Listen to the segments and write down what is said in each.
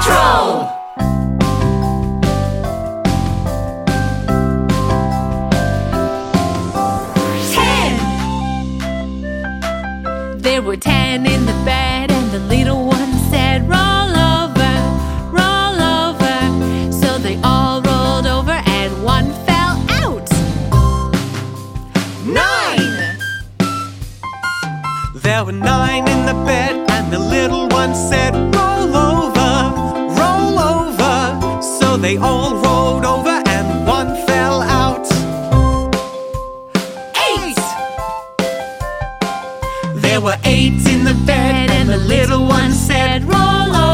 Patrol! Ten! There were ten in the bed, and the little one said, Roll over, roll over. So they all rolled over, and one fell out. Nine! There were nine in the bed, and the little one said, Roll over, they all rolled over, and one fell out. Eight! There were eight in the bed, and the little one said, Roll over,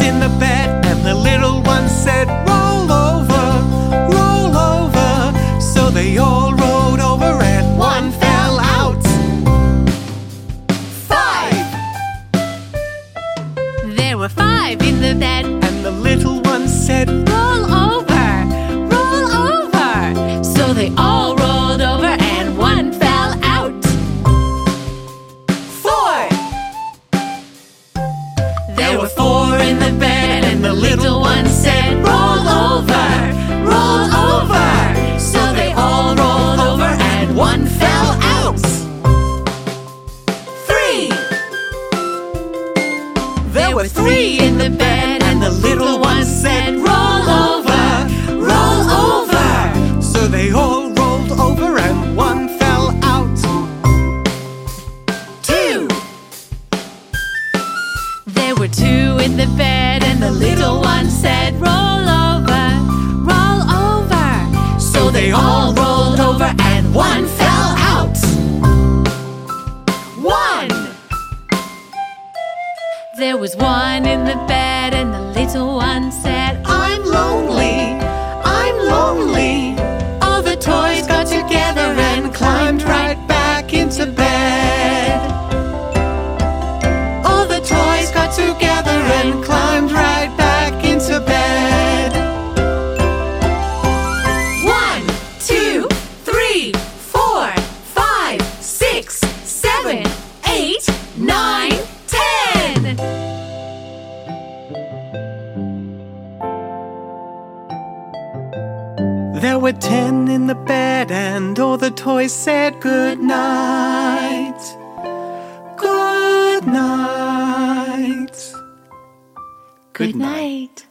in the bed, and the little one said, Roll over, roll over. So they all rolled over, and one fell out. Five! There were five in the bed, And the little one said, roll over, roll over. So they all There were four in the bed and the little one said, roll over, roll over. So they all rolled over and one fell out. Three. There were three two in the bed, and the little one said, Roll over, roll over. So they all rolled over, and one fell out. One. There was one in the bed, and the little one said, I'm lonely, There were ten in the bed, and all the toys said good night. Good night. Good night.